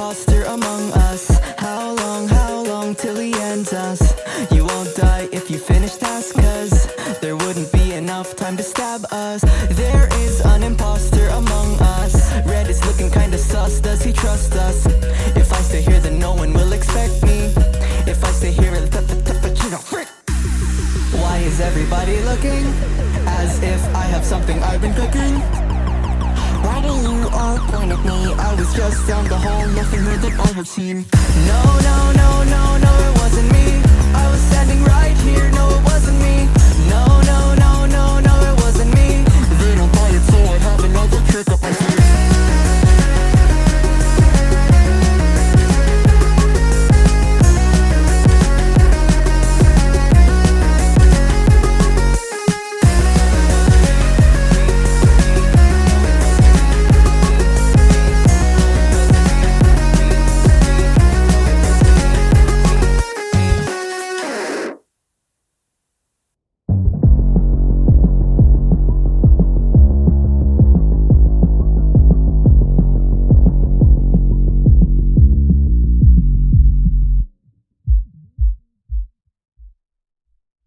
imposter among us. How long, how long till he ends us? You won't die if you finish tasks Cause there wouldn't be enough time to stab us. There is an imposter among us. Red is looking kinda sus, does he trust us? If I stay here then no one will expect me. If I stay here, frick. Why is everybody looking? As if I have something I've been cooking why do you all point at me? I was just down the hall, nothing more that I have seen No, no, no, no, no